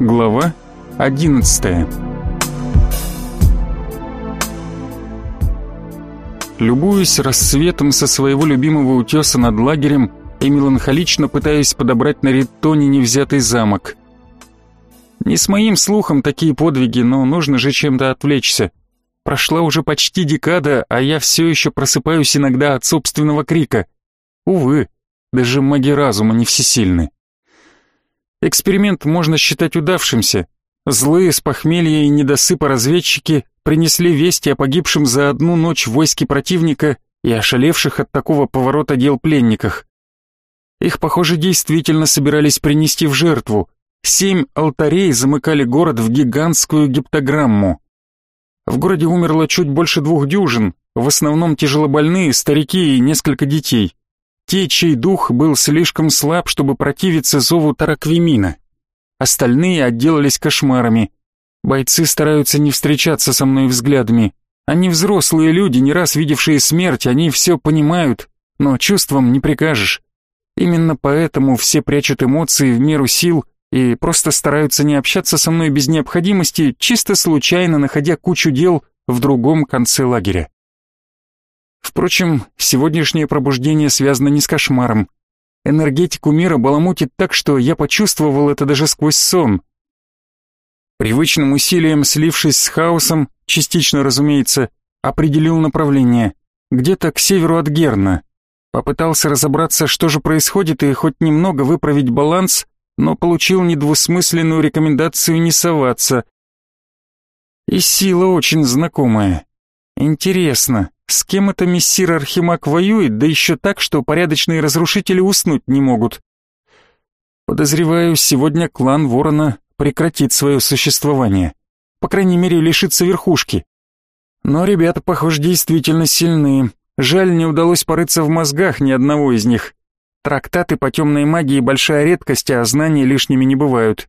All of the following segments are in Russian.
Глава 11 Любуюсь рассветом со своего любимого утеса над лагерем и меланхолично пытаясь подобрать на Ритоне невзятый замок. Не с моим слухом такие подвиги, но нужно же чем-то отвлечься. Прошла уже почти декада, а я все еще просыпаюсь иногда от собственного крика. Увы, даже маги разума не всесильны. Эксперимент можно считать удавшимся. Злые с похмелья и недосыпа разведчики принесли вести о погибшем за одну ночь войске противника и ошалевших от такого поворота дел пленниках. Их, похоже, действительно собирались принести в жертву. Семь алтарей замыкали город в гигантскую гиптограмму. В городе умерло чуть больше двух дюжин, в основном тяжелобольные, старики и несколько детей. Те, чей дух был слишком слаб, чтобы противиться зову Тараквимина. Остальные отделались кошмарами. Бойцы стараются не встречаться со мной взглядами. Они взрослые люди, не раз видевшие смерть, они все понимают, но чувствам не прикажешь. Именно поэтому все прячут эмоции в меру сил и просто стараются не общаться со мной без необходимости, чисто случайно находя кучу дел в другом конце лагеря. Впрочем, сегодняшнее пробуждение связано не с кошмаром. Энергетику мира баламутит так, что я почувствовал это даже сквозь сон. Привычным усилием, слившись с хаосом, частично, разумеется, определил направление, где-то к северу от Герна. Попытался разобраться, что же происходит, и хоть немного выправить баланс, но получил недвусмысленную рекомендацию не соваться. И сила очень знакомая. Интересно, с кем это мессир Архимаг воюет, да еще так, что порядочные разрушители уснуть не могут? Подозреваю, сегодня клан Ворона прекратит свое существование. По крайней мере, лишится верхушки. Но ребята, похоже, действительно сильные. Жаль, не удалось порыться в мозгах ни одного из них. Трактаты по темной магии большая редкость, а знания лишними не бывают.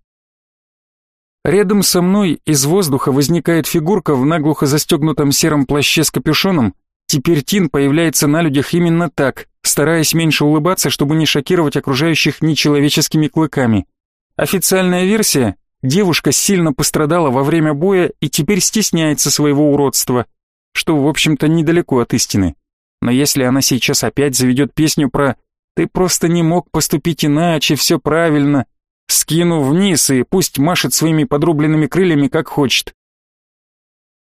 Рядом со мной из воздуха возникает фигурка в наглухо застегнутом сером плаще с капюшоном. Теперь Тин появляется на людях именно так, стараясь меньше улыбаться, чтобы не шокировать окружающих нечеловеческими клыками. Официальная версия – девушка сильно пострадала во время боя и теперь стесняется своего уродства, что, в общем-то, недалеко от истины. Но если она сейчас опять заведет песню про «ты просто не мог поступить иначе, все правильно», скину вниз и пусть машет своими подрубленными крыльями как хочет.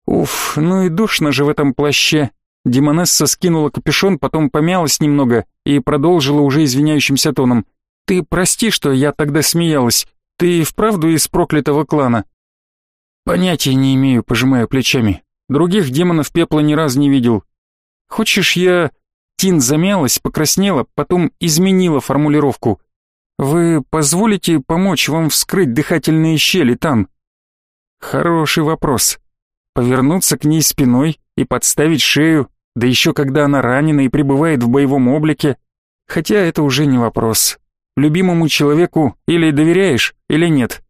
Уф, ну и душно же в этом плаще. Демонесса скинула капюшон, потом помялась немного и продолжила уже извиняющимся тоном. «Ты прости, что я тогда смеялась. Ты вправду из проклятого клана?» «Понятия не имею», пожимая плечами. «Других демонов пепла ни разу не видел. Хочешь, я...» Тин замялась, покраснела, потом изменила формулировку. «Вы позволите помочь вам вскрыть дыхательные щели, Тан?» «Хороший вопрос. Повернуться к ней спиной и подставить шею, да еще когда она ранена и пребывает в боевом облике. Хотя это уже не вопрос. Любимому человеку или доверяешь, или нет.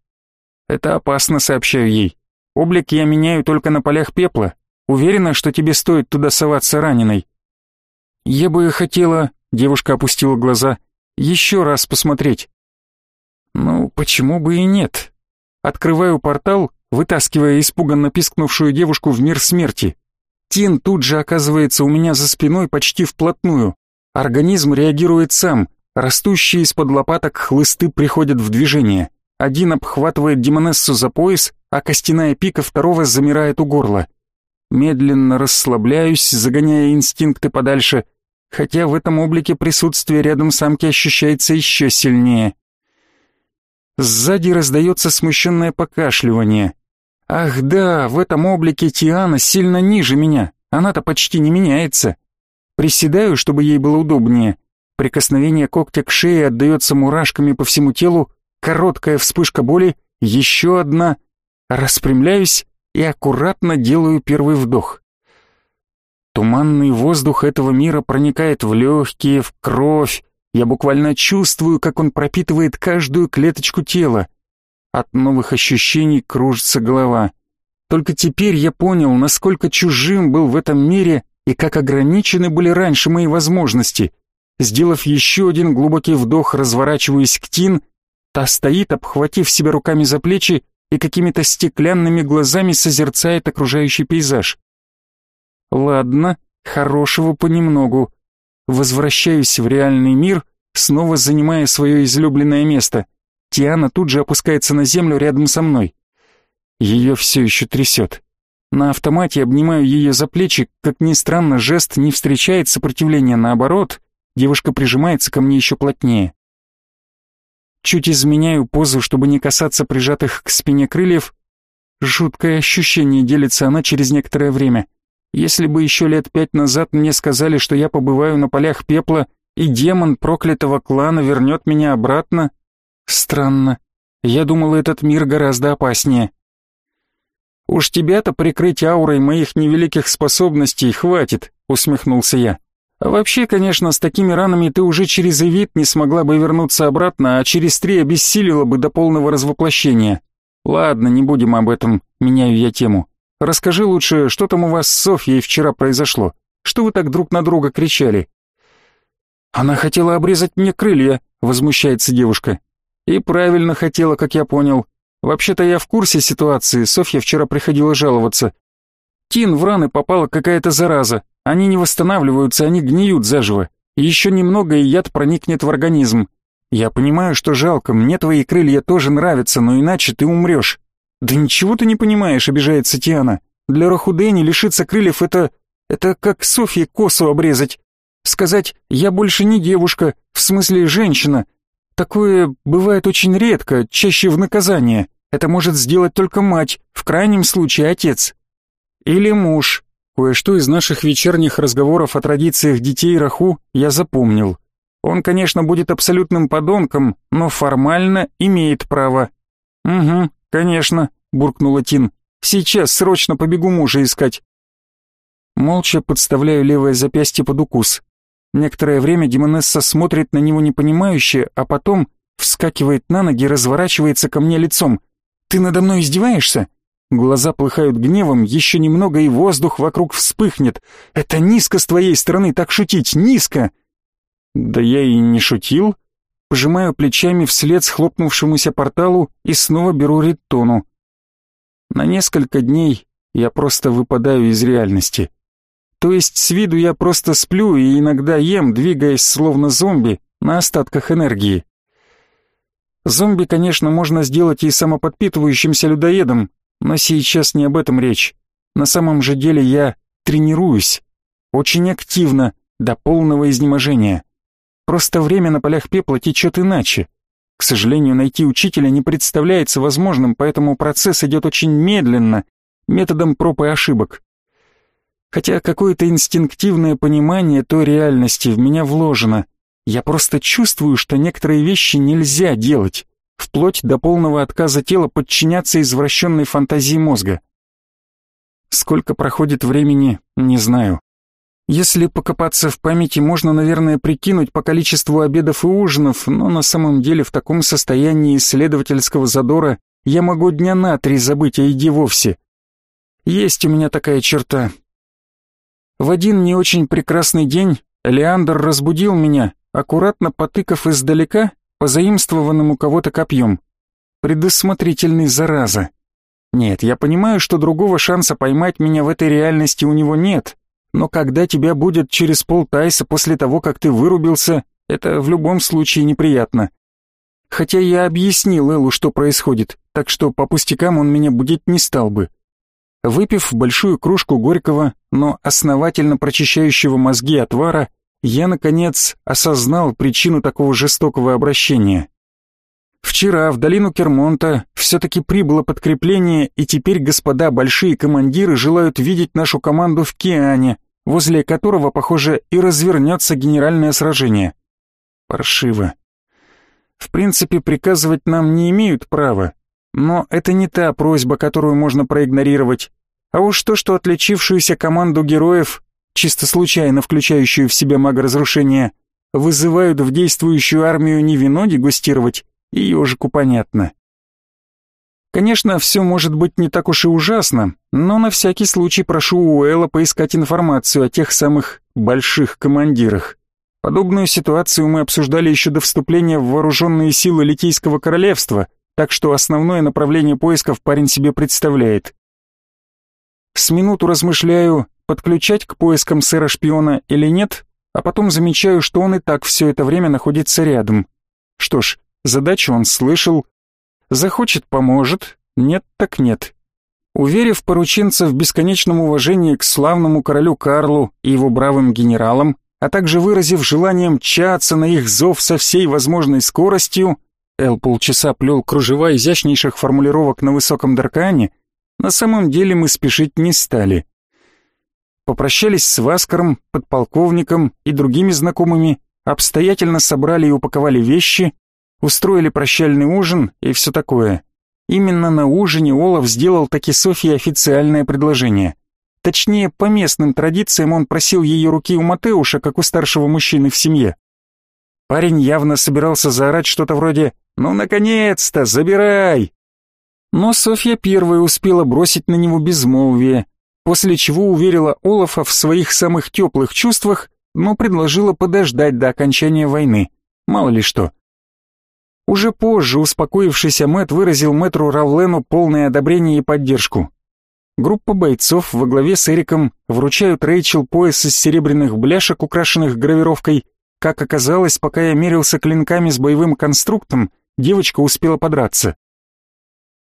Это опасно, сообщаю ей. Облик я меняю только на полях пепла, Уверена, что тебе стоит туда соваться раненой?» «Я бы хотела...» — девушка опустила глаза. «Еще раз посмотреть». «Ну, почему бы и нет?» Открываю портал, вытаскивая испуганно пискнувшую девушку в мир смерти. Тин тут же оказывается у меня за спиной почти вплотную. Организм реагирует сам, растущие из-под лопаток хлысты приходят в движение. Один обхватывает демонессу за пояс, а костяная пика второго замирает у горла. Медленно расслабляюсь, загоняя инстинкты подальше, хотя в этом облике присутствие рядом самки ощущается еще сильнее. Сзади раздается смущенное покашливание. Ах да, в этом облике Тиана сильно ниже меня, она-то почти не меняется. Приседаю, чтобы ей было удобнее. Прикосновение когтя к шее отдается мурашками по всему телу, короткая вспышка боли, еще одна. Распрямляюсь и аккуратно делаю первый вдох. Туманный воздух этого мира проникает в легкие, в кровь. Я буквально чувствую, как он пропитывает каждую клеточку тела. От новых ощущений кружится голова. Только теперь я понял, насколько чужим был в этом мире и как ограничены были раньше мои возможности. Сделав еще один глубокий вдох, разворачиваюсь к Тин. Та стоит, обхватив себя руками за плечи и какими-то стеклянными глазами созерцает окружающий пейзаж. Ладно, хорошего понемногу. Возвращаюсь в реальный мир, снова занимая свое излюбленное место. Тиана тут же опускается на землю рядом со мной. Ее все еще трясет. На автомате обнимаю ее за плечи, как ни странно, жест не встречает сопротивления, наоборот, девушка прижимается ко мне еще плотнее. Чуть изменяю позу, чтобы не касаться прижатых к спине крыльев. Жуткое ощущение делится она через некоторое время. Если бы еще лет пять назад мне сказали, что я побываю на полях пепла, и демон проклятого клана вернет меня обратно... Странно. Я думал, этот мир гораздо опаснее. «Уж тебя-то прикрыть аурой моих невеликих способностей хватит», — усмехнулся я. «А вообще, конечно, с такими ранами ты уже через Эвит не смогла бы вернуться обратно, а через три обессилила бы до полного развоплощения. Ладно, не будем об этом, меняю я тему. Расскажи лучше, что там у вас с Софьей вчера произошло? Что вы так друг на друга кричали?» «Она хотела обрезать мне крылья», — возмущается девушка. «И правильно хотела, как я понял. Вообще-то я в курсе ситуации, Софья вчера приходила жаловаться. Тин в раны попала какая-то зараза. Они не восстанавливаются, они гниют заживо. Еще немного, и яд проникнет в организм. Я понимаю, что жалко, мне твои крылья тоже нравятся, но иначе ты умрешь. Да ничего ты не понимаешь, обижается Тиана. Для Рахудени лишиться крыльев это... это как Софье косу обрезать. Сказать «я больше не девушка», в смысле женщина, Такое бывает очень редко, чаще в наказание. Это может сделать только мать, в крайнем случае отец. Или муж. Кое-что из наших вечерних разговоров о традициях детей Раху я запомнил. Он, конечно, будет абсолютным подонком, но формально имеет право. «Угу, конечно», — буркнула Тин. «Сейчас срочно побегу мужа искать». Молча подставляю левое запястье под укус. Некоторое время Демонесса смотрит на него непонимающе, а потом вскакивает на ноги и разворачивается ко мне лицом. «Ты надо мной издеваешься?» Глаза плыхают гневом, еще немного и воздух вокруг вспыхнет. «Это низко с твоей стороны так шутить, низко!» «Да я и не шутил». Пожимаю плечами вслед схлопнувшемуся порталу и снова беру Риттону. На несколько дней я просто выпадаю из реальности. То есть с виду я просто сплю и иногда ем, двигаясь словно зомби на остатках энергии. Зомби, конечно, можно сделать и самоподпитывающимся людоедом, но сейчас не об этом речь. На самом же деле я тренируюсь. Очень активно, до полного изнеможения. Просто время на полях пепла течет иначе. К сожалению, найти учителя не представляется возможным, поэтому процесс идет очень медленно, методом проб и ошибок. Хотя какое-то инстинктивное понимание той реальности в меня вложено. Я просто чувствую, что некоторые вещи нельзя делать, вплоть до полного отказа тела подчиняться извращенной фантазии мозга. Сколько проходит времени, не знаю. Если покопаться в памяти, можно, наверное, прикинуть по количеству обедов и ужинов, но на самом деле в таком состоянии исследовательского задора я могу дня на три забыть о еде вовсе. Есть у меня такая черта, в один не очень прекрасный день Леандр разбудил меня, аккуратно потыкав издалека позаимствованным у кого-то копьем. Предусмотрительный зараза. Нет, я понимаю, что другого шанса поймать меня в этой реальности у него нет, но когда тебя будет через полтайса после того, как ты вырубился, это в любом случае неприятно. Хотя я объяснил Эллу, что происходит, так что по пустякам он меня будить не стал бы. Выпив большую кружку горького, но основательно прочищающего мозги отвара, я, наконец, осознал причину такого жестокого обращения. Вчера в долину Кермонта все-таки прибыло подкрепление, и теперь господа большие командиры желают видеть нашу команду в Киане, возле которого, похоже, и развернется генеральное сражение. Паршиво. В принципе, приказывать нам не имеют права, но это не та просьба, которую можно проигнорировать. А уж то, что отличившуюся команду героев, чисто случайно включающую в себя мага разрушения, вызывают в действующую армию не вино дегустировать, и ежику понятно. Конечно, все может быть не так уж и ужасно, но на всякий случай прошу Уэлла поискать информацию о тех самых больших командирах. Подобную ситуацию мы обсуждали еще до вступления в вооруженные силы Литийского королевства, так что основное направление поисков парень себе представляет. С минуту размышляю, подключать к поискам сэра-шпиона или нет, а потом замечаю, что он и так все это время находится рядом. Что ж, задачу он слышал. Захочет — поможет, нет так нет. Уверив порученца в бесконечном уважении к славному королю Карлу и его бравым генералам, а также выразив желание мчаться на их зов со всей возможной скоростью, Эл полчаса плел кружева изящнейших формулировок на высоком даркане, на самом деле мы спешить не стали. Попрощались с Васкаром, подполковником и другими знакомыми, обстоятельно собрали и упаковали вещи, устроили прощальный ужин и все такое. Именно на ужине Олаф сделал таки Софье официальное предложение. Точнее, по местным традициям он просил ее руки у Матеуша, как у старшего мужчины в семье. Парень явно собирался заорать что-то вроде «Ну, наконец-то, забирай!» Но Софья первая успела бросить на него безмолвие, после чего уверила Олафа в своих самых теплых чувствах, но предложила подождать до окончания войны. Мало ли что. Уже позже успокоившийся Мэт выразил мэтру Равлену полное одобрение и поддержку. Группа бойцов во главе с Эриком вручают Рэйчел пояс из серебряных бляшек, украшенных гравировкой. Как оказалось, пока я мерился клинками с боевым конструктом, девочка успела подраться.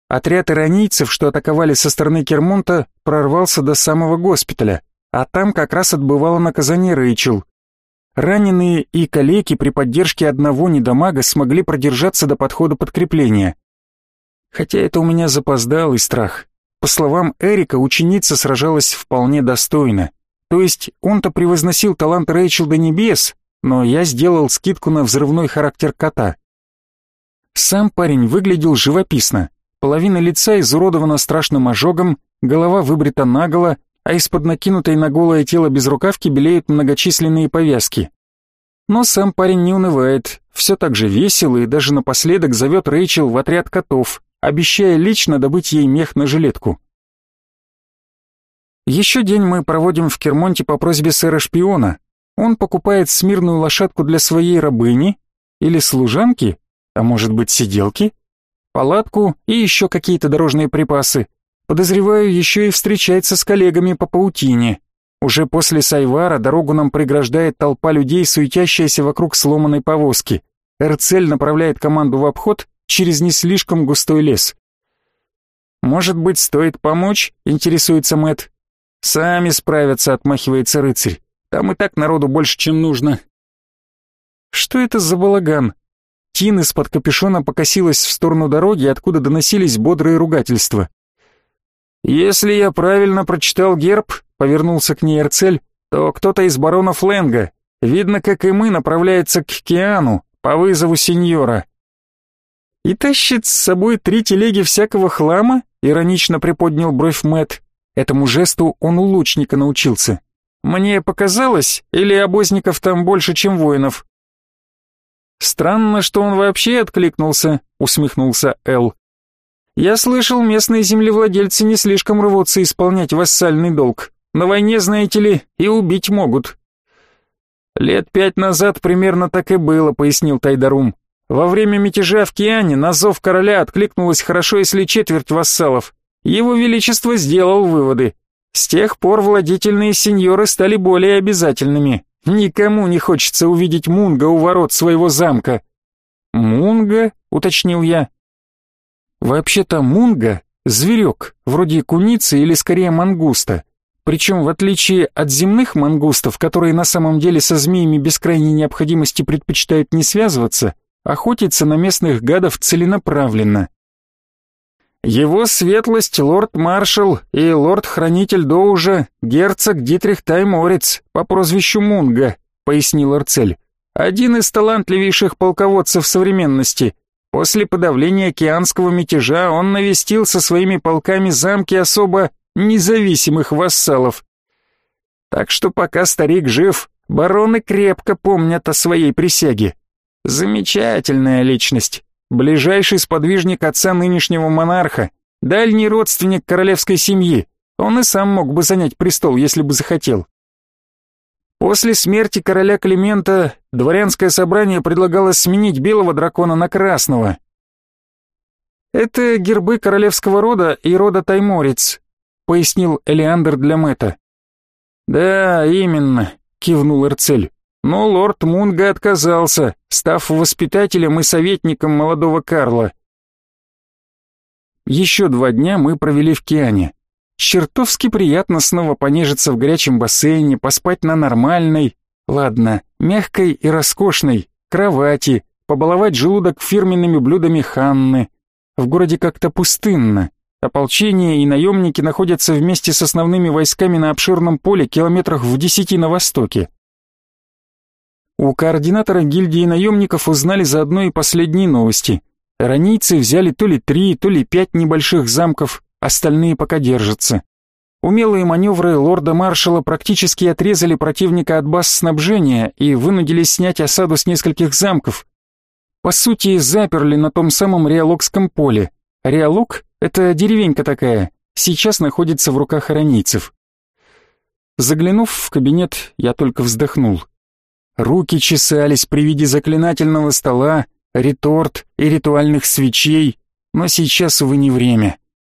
Отряд иронийцев, что атаковали со стороны Кермонта, прорвался до самого госпиталя, а там как раз отбывало наказание Рэйчел. Раненые и калеки при поддержке одного недомага смогли продержаться до подхода подкрепления. Хотя это у меня запоздалый страх. По словам Эрика, ученица сражалась вполне достойно. То есть он-то превозносил талант Рэйчел до небес, но я сделал скидку на взрывной характер кота. Сам парень выглядел живописно. Половина лица изуродована страшным ожогом, голова выбрита наголо, а из-под накинутой на голое тело безрукавки белеют многочисленные повязки. Но сам парень не унывает, все так же весело и даже напоследок зовет Рэйчел в отряд котов, обещая лично добыть ей мех на жилетку. Еще день мы проводим в Кермонте по просьбе сэра-шпиона. Он покупает смирную лошадку для своей рабыни или служанки, а может быть сиделки, палатку и еще какие-то дорожные припасы. Подозреваю, еще и встречается с коллегами по паутине. Уже после Сайвара дорогу нам преграждает толпа людей, суетящаяся вокруг сломанной повозки. Эрцель направляет команду в обход через не слишком густой лес. «Может быть, стоит помочь?» — интересуется Мэт. «Сами справятся», — отмахивается рыцарь. «Там и так народу больше, чем нужно». Что это за балаган? Тин из-под капюшона покосилась в сторону дороги, откуда доносились бодрые ругательства. «Если я правильно прочитал герб», — повернулся к ней Эрцель, «то кто-то из барона Фленга, видно, как и мы, направляется к Киану по вызову сеньора». «И тащит с собой три телеги всякого хлама?» — иронично приподнял бровь Мэт. Этому жесту он у лучника научился. «Мне показалось, или обозников там больше, чем воинов?» «Странно, что он вообще откликнулся», — усмехнулся Эл. Я слышал, местные землевладельцы не слишком рвутся исполнять вассальный долг. На войне, знаете ли, и убить могут. Лет пять назад примерно так и было, пояснил Тайдарум. Во время мятежа в Киане на зов короля откликнулось хорошо, если четверть вассалов. Его Величество сделал выводы. С тех пор владетельные сеньоры стали более обязательными. Никому не хочется увидеть Мунга у ворот своего замка. «Мунга?» — уточнил я. Вообще-то мунга — зверек, вроде куницы или скорее мангуста. Причем, в отличие от земных мангустов, которые на самом деле со змеями без крайней необходимости предпочитают не связываться, охотиться на местных гадов целенаправленно. Его светлость лорд-маршал и лорд-хранитель Доужа, герцог Дитрих Тайморец по прозвищу Мунга, пояснил Арцель. Один из талантливейших полководцев современности — После подавления океанского мятежа он навестил со своими полками замки особо независимых вассалов. Так что пока старик жив, бароны крепко помнят о своей присяге. Замечательная личность, ближайший сподвижник отца нынешнего монарха, дальний родственник королевской семьи. Он и сам мог бы занять престол, если бы захотел. После смерти короля Климента дворянское собрание предлагало сменить белого дракона на красного. Это гербы королевского рода и рода Тайморец, пояснил Элеандр для Мэтта. Да, именно, кивнул Эрцель. Но лорд Мунга отказался, став воспитателем и советником молодого Карла. Еще два дня мы провели в Киане. Чертовски приятно снова понежиться в горячем бассейне, поспать на нормальной, ладно, мягкой и роскошной, кровати, побаловать желудок фирменными блюдами Ханны. В городе как-то пустынно. Ополчение и наемники находятся вместе с основными войсками на обширном поле километрах в десяти на востоке. У координатора гильдии наемников узнали заодно и последние новости. Ранийцы взяли то ли три, то ли пять небольших замков, остальные пока держатся. Умелые маневры лорда-маршала практически отрезали противника от баз снабжения и вынудили снять осаду с нескольких замков. По сути, заперли на том самом Реалокском поле. Реалок — это деревенька такая, сейчас находится в руках аранийцев. Заглянув в кабинет, я только вздохнул. Руки чесались при виде заклинательного стола, реторт и ритуальных свечей, но сейчас, увы, не время.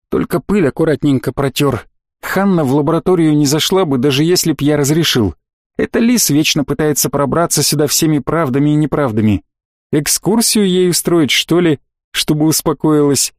Только пыль аккуратненько протер. Ханна в лабораторию не зашла бы, даже если б я разрешил. Это лис вечно пытается пробраться сюда всеми правдами и неправдами. Экскурсию ей устроить, что ли, чтобы успокоилась?